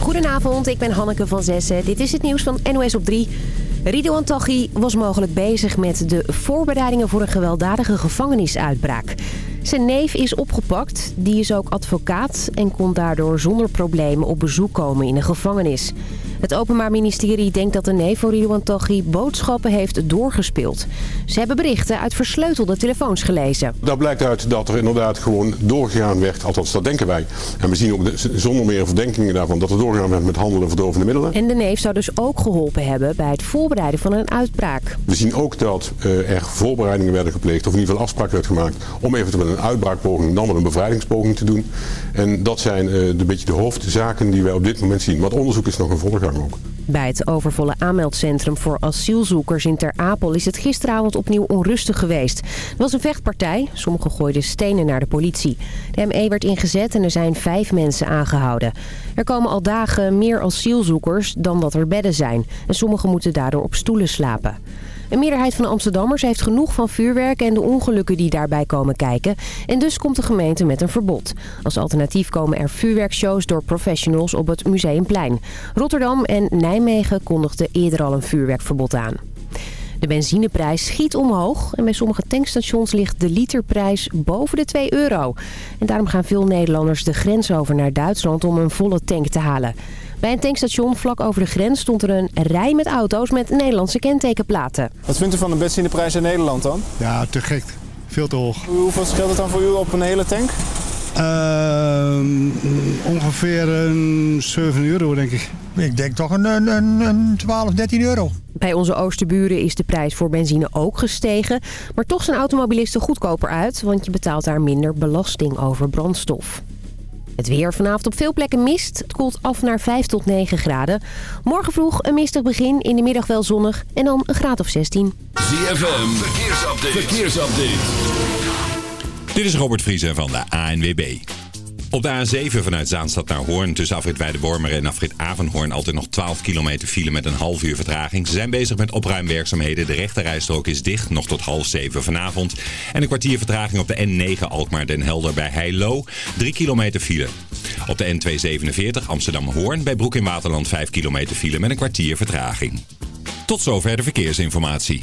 Goedenavond, ik ben Hanneke van Zessen. Dit is het nieuws van NOS op 3. Ridouan Taghi was mogelijk bezig met de voorbereidingen voor een gewelddadige gevangenisuitbraak. Zijn neef is opgepakt, die is ook advocaat en kon daardoor zonder problemen op bezoek komen in een gevangenis. Het Openbaar Ministerie denkt dat de neef van Ridouan Taghi boodschappen heeft doorgespeeld. Ze hebben berichten uit versleutelde telefoons gelezen. Daar blijkt uit dat er inderdaad gewoon doorgegaan werd, althans dat denken wij. En we zien ook zonder meer verdenkingen daarvan dat er doorgegaan werd met handelen verdovende middelen. En de neef zou dus ook geholpen hebben bij het voorbereiden van een uitbraak. We zien ook dat uh, er voorbereidingen werden gepleegd, of in ieder geval afspraak werd gemaakt om eventueel een uitbraakpoging, dan wel een bevrijdingspoging te doen. En dat zijn uh, de beetje de hoofdzaken die wij op dit moment zien. Maar het onderzoek is nog een Bij het overvolle aanmeldcentrum voor asielzoekers in Ter Apel is het gisteravond opnieuw onrustig geweest. Er was een vechtpartij. Sommigen gooiden stenen naar de politie. De ME werd ingezet en er zijn vijf mensen aangehouden. Er komen al dagen meer asielzoekers dan dat er bedden zijn. En sommigen moeten daardoor op stoelen slapen. Een meerderheid van Amsterdammers heeft genoeg van vuurwerk en de ongelukken die daarbij komen kijken. En dus komt de gemeente met een verbod. Als alternatief komen er vuurwerkshows door professionals op het Museumplein. Rotterdam en Nijmegen kondigden eerder al een vuurwerkverbod aan. De benzineprijs schiet omhoog en bij sommige tankstations ligt de literprijs boven de 2 euro. En daarom gaan veel Nederlanders de grens over naar Duitsland om een volle tank te halen. Bij een tankstation vlak over de grens stond er een rij met auto's met Nederlandse kentekenplaten. Wat vindt u van de benzineprijs in Nederland dan? Ja, te gek. Veel te hoog. Hoeveel scheelt het dan voor u op een hele tank? Uh, ongeveer een 7 euro, denk ik. Ik denk toch een, een, een 12, 13 euro. Bij onze oosterburen is de prijs voor benzine ook gestegen. Maar toch zijn automobilisten goedkoper uit, want je betaalt daar minder belasting over brandstof. Het weer vanavond op veel plekken mist. Het koelt af naar 5 tot 9 graden. Morgen vroeg een mistig begin, in de middag wel zonnig en dan een graad of 16. ZFM, verkeersupdate. verkeersupdate. Dit is Robert Vriezen van de ANWB. Op de A7 vanuit Zaanstad naar Hoorn tussen afrit Weidewormer en afrit Avenhoorn altijd nog 12 kilometer file met een half uur vertraging. Ze zijn bezig met opruimwerkzaamheden. De rechterrijstrook is dicht, nog tot half 7 vanavond. En een kwartier vertraging op de N9 Alkmaar Den Helder bij Heilo. 3 kilometer file. Op de N247 Amsterdam-Hoorn bij Broek in Waterland 5 kilometer file met een kwartier vertraging. Tot zover de verkeersinformatie.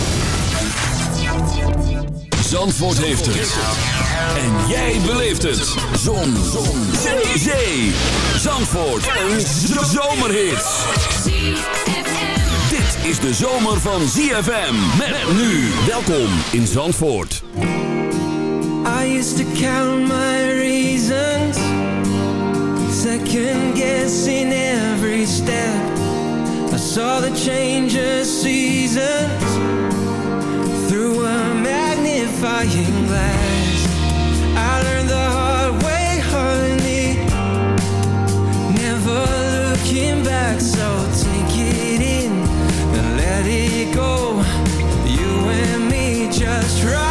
Zandvoort heeft het. En jij beleeft het. Zon. Zon. Zee. Zee. Zandvoort. Een zomerhit. Dit is de zomer van ZFM. Met nu. Welkom in Zandvoort. I used to count my reasons Second guessing every step I saw the change of seasons magnifying glass I learned the hard way, honey. Never looking back, so take it in and let it go. You and me just ride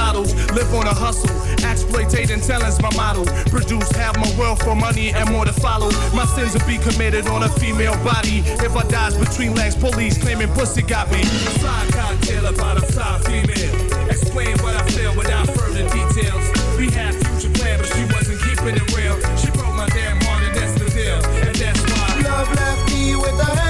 Lottos, live on a hustle. Exploitating talent's my model. Produce half my wealth for money and more to follow. My sins will be committed on a female body. If I dies between legs, police claiming pussy got me. Fly cocktail about a fly female. Explain what I feel without further details. We had future plans, but she wasn't keeping it real. She broke my damn heart, and that's the deal. And that's why. Love left me with a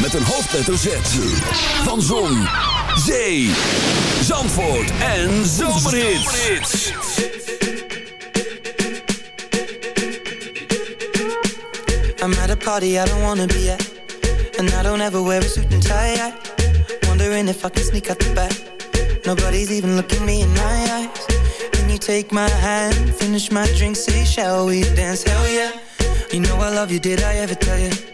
Met een hoofdletter Z. Van Zon, Zee, Zandvoort en Zomerhits. I'm at a party I don't wanna be at. And I don't ever wear a suit and tie. Wondering if I can sneak out the back. Nobody's even looking me in my eyes. Can you take my hand, finish my drink, say, shall we dance? Hell yeah. You know I love you, did I ever tell you?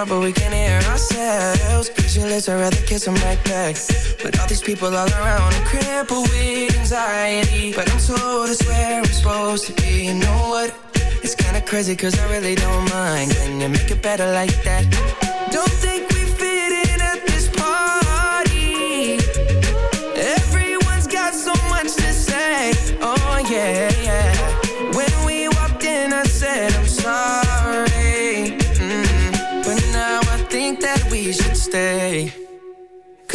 talk but we can't hear ourselves. Pictureless, I'd rather kiss them right back. But all these people all around, I'm with anxiety. But I'm told it's where I'm supposed to be. You know what? It's kinda crazy cause I really don't mind. Can you make it better like that? Don't think we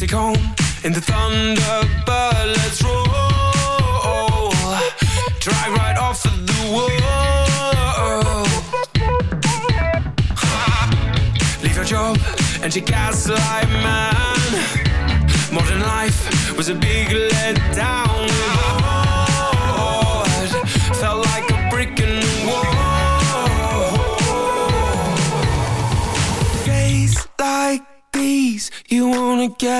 take home in the Thunderbird. Let's roll, drive right off of the world. Leave your job and your gaslight man. Modern life was a big letdown. Felt like a brick in the wall.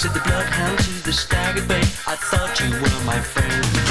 to the bloodhound, to the staggered bay. I thought you were my friend.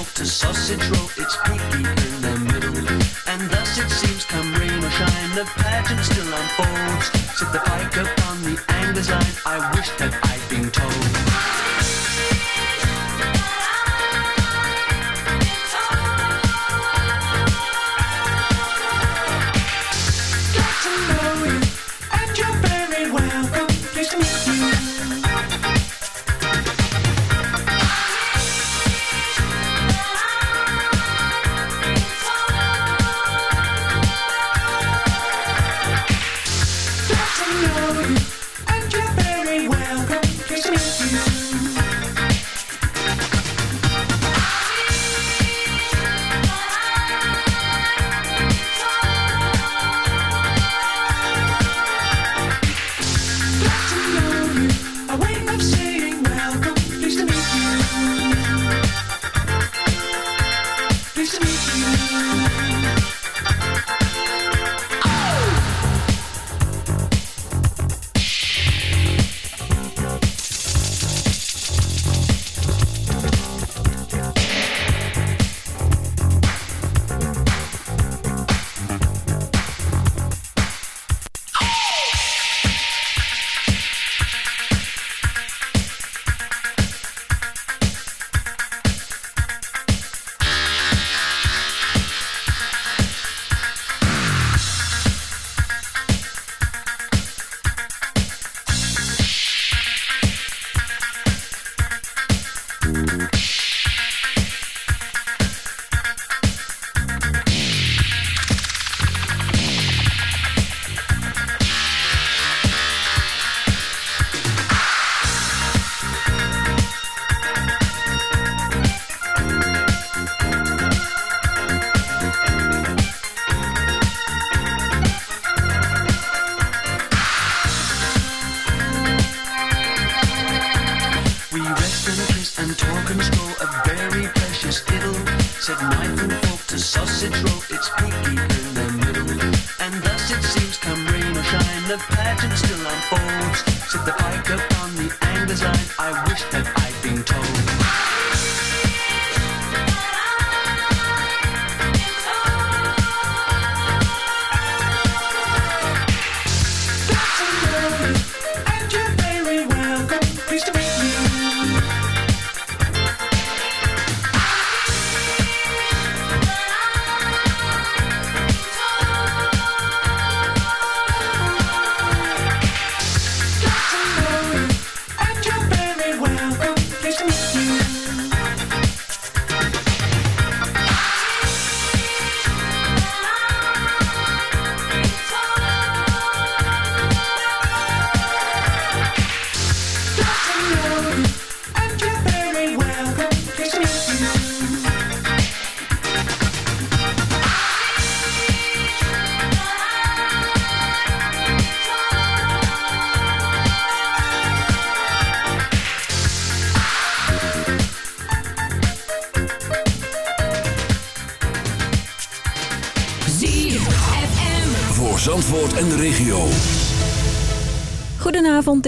roll to sausage roll, it's peaky in the middle. And thus it seems, come rain or shine, the pageant still unfolds. Sit the pike upon the angler's line, I wish that I'd been told.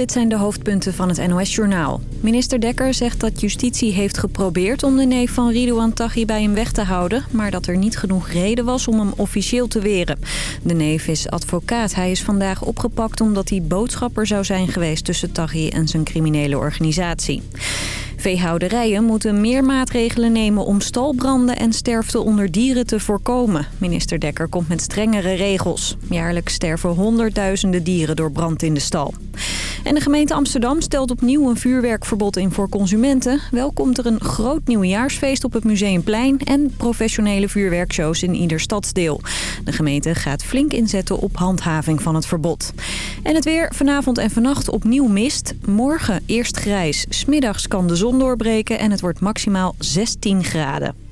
dit zijn de hoofdpunten van het NOS-journaal. Minister Dekker zegt dat justitie heeft geprobeerd om de neef van Ridouan Taghi bij hem weg te houden... maar dat er niet genoeg reden was om hem officieel te weren. De neef is advocaat. Hij is vandaag opgepakt omdat hij boodschapper zou zijn geweest... tussen Taghi en zijn criminele organisatie. Veehouderijen moeten meer maatregelen nemen om stalbranden en sterfte onder dieren te voorkomen. Minister Dekker komt met strengere regels. Jaarlijks sterven honderdduizenden dieren door brand in de stal. En de gemeente Amsterdam stelt opnieuw een vuurwerkverbod in voor consumenten. Wel komt er een groot nieuwjaarsfeest op het Museumplein... en professionele vuurwerkshows in ieder stadsdeel. De gemeente gaat flink inzetten op handhaving van het verbod. En het weer vanavond en vannacht opnieuw mist. Morgen eerst grijs, smiddags kan de zon doorbreken en het wordt maximaal 16 graden.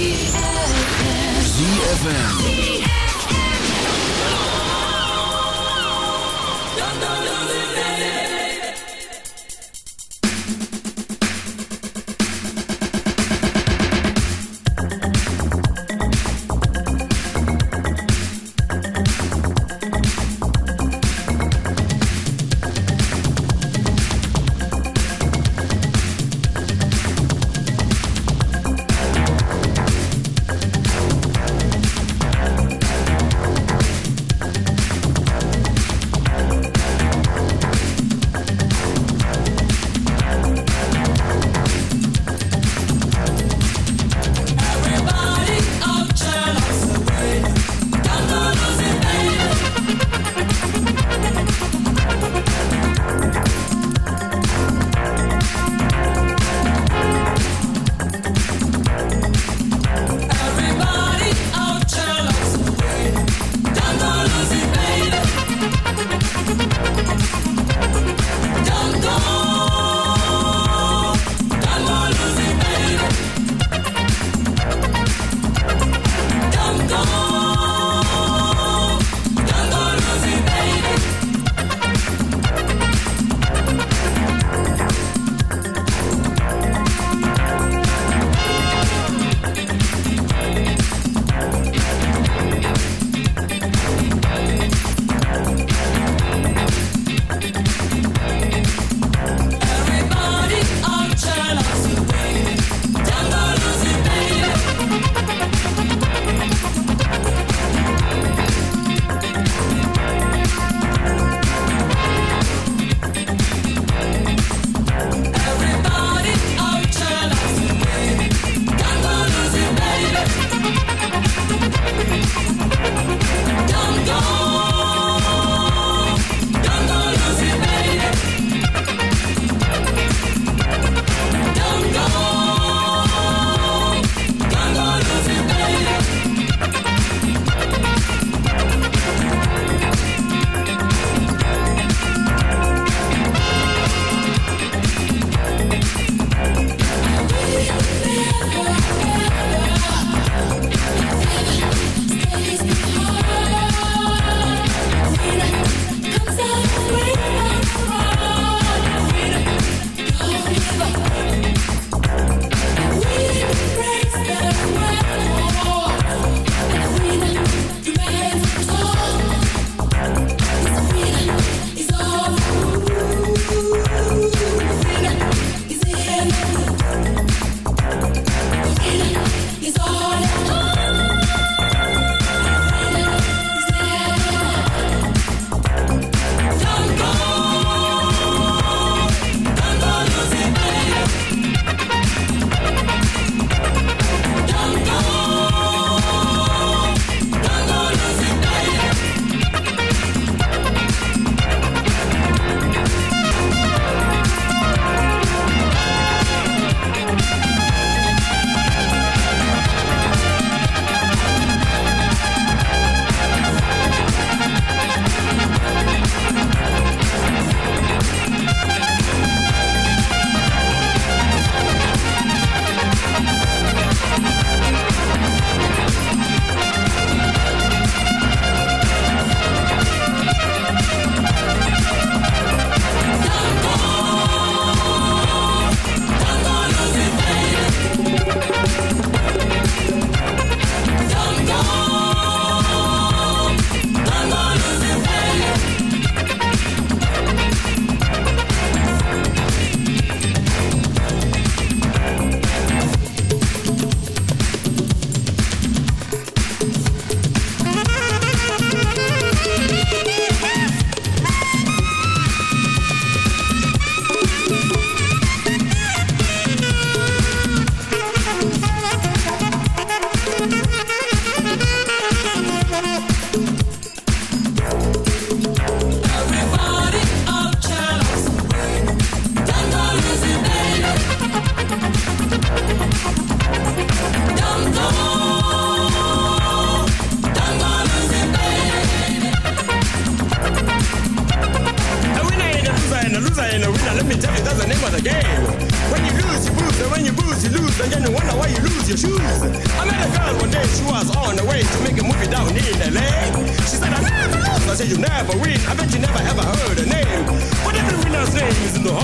ZFM.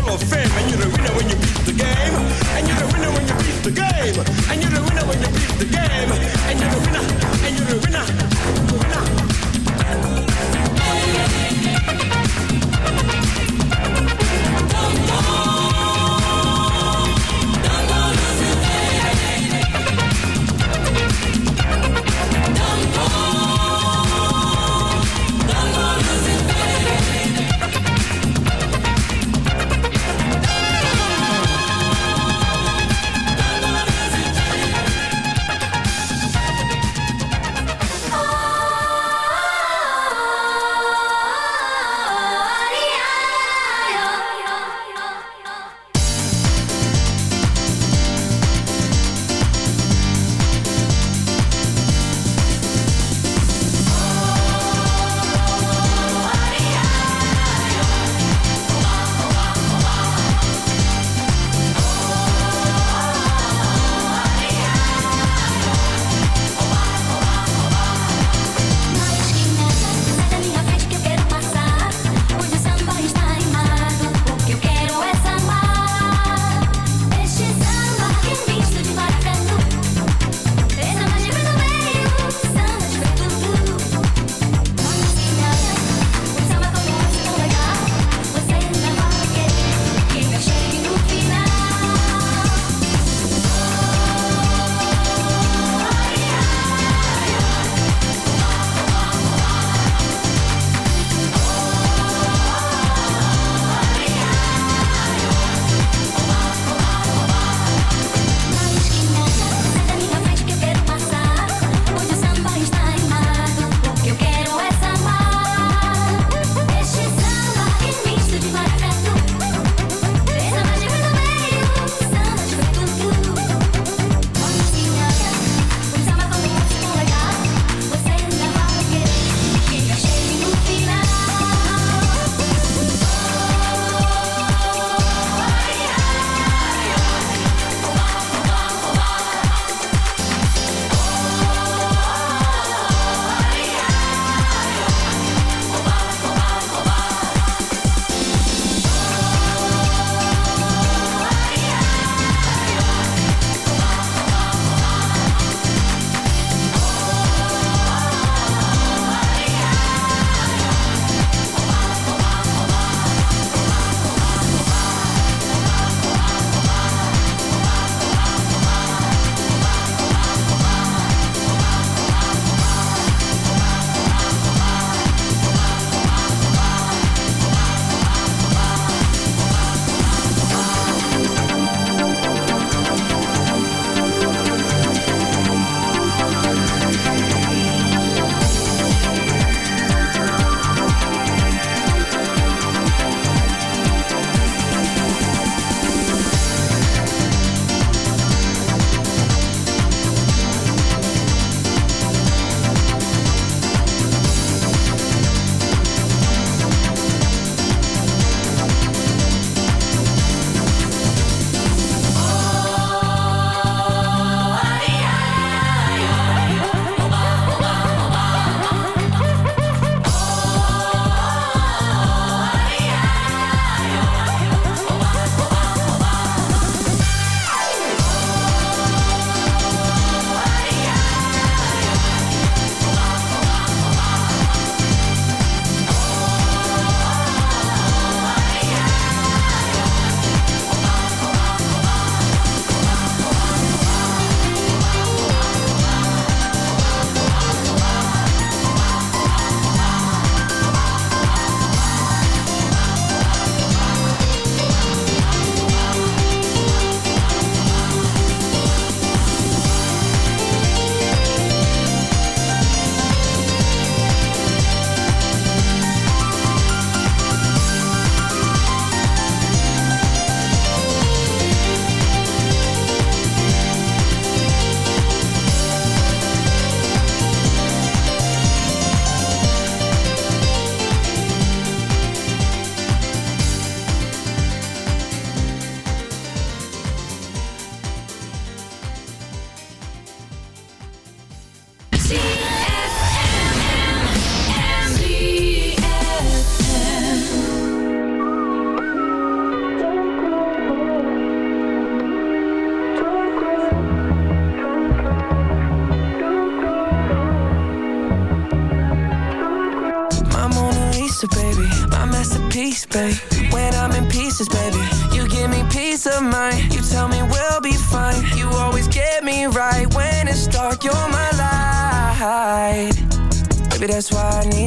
Hall of Fame, and you're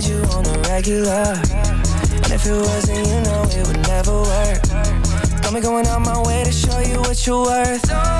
need you on the regular. And if it wasn't, you know it would never work. Got me going out my way to show you what you're worth.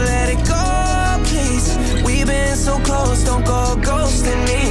so close, don't go ghosting me.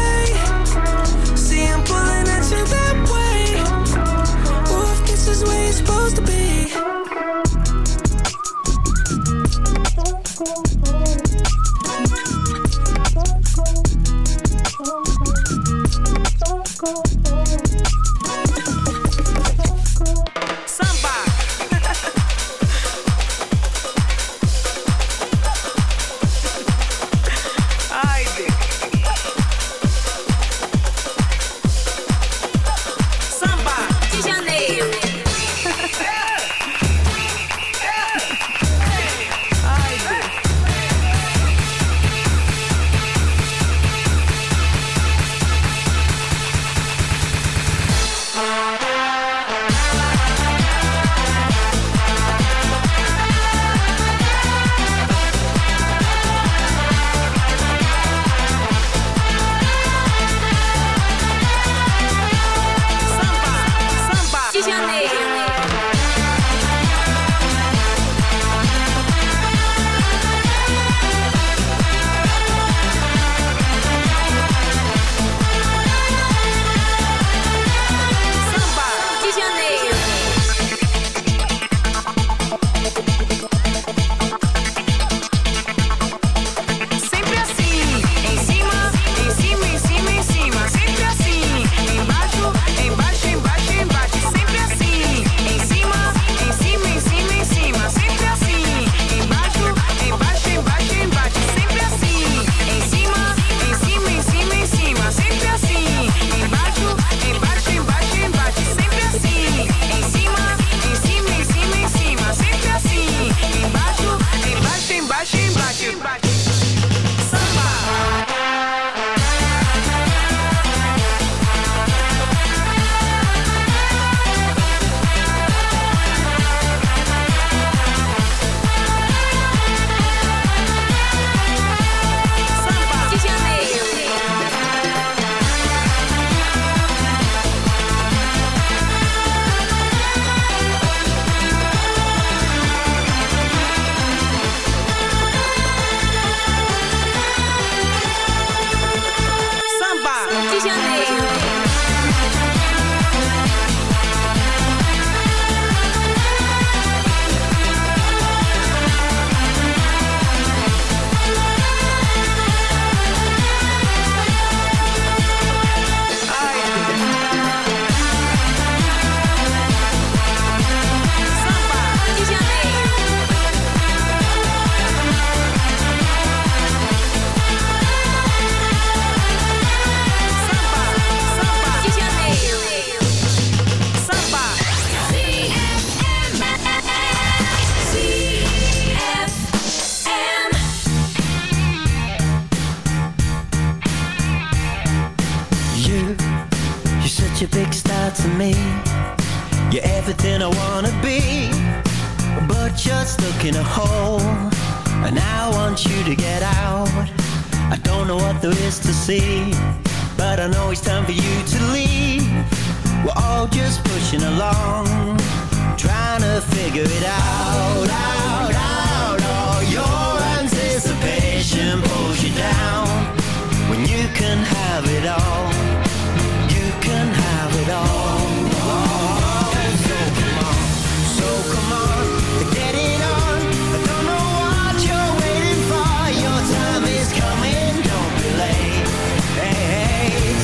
isn't that way. Wolf is where you're supposed to be.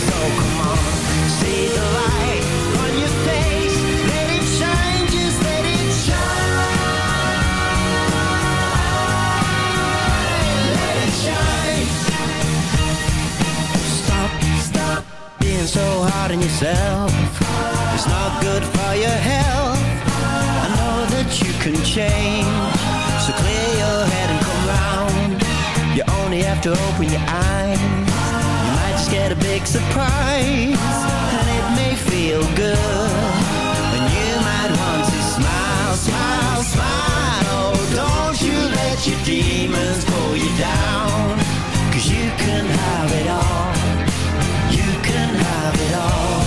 So come on, see the light on your face. Let it shine, just let it shine, let it shine. Stop, stop being so hard on yourself. It's not good for your health. Can change. So clear your head and come round. You only have to open your eyes. You might just get a big surprise. And it may feel good. And you might want to smile, smile, smile. Oh, don't you let your demons pull you down. Cause you can have it all. You can have it all.